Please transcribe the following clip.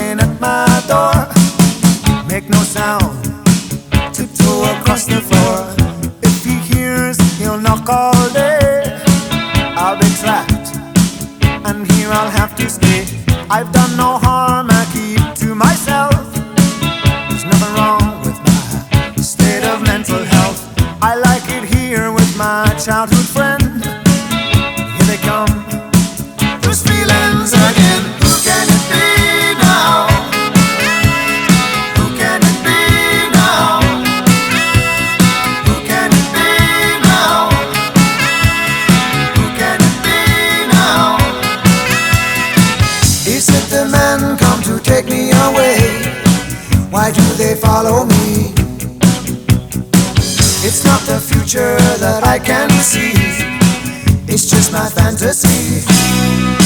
knocking at my door? Make no sound, tiptoe across the floor. If he hears, he'll knock all day. I'll be trapped, and here I'll have to stay. I've done no harm, the men come to take me away? Why do they follow me? It's not the future that I can see. It's just my fantasy.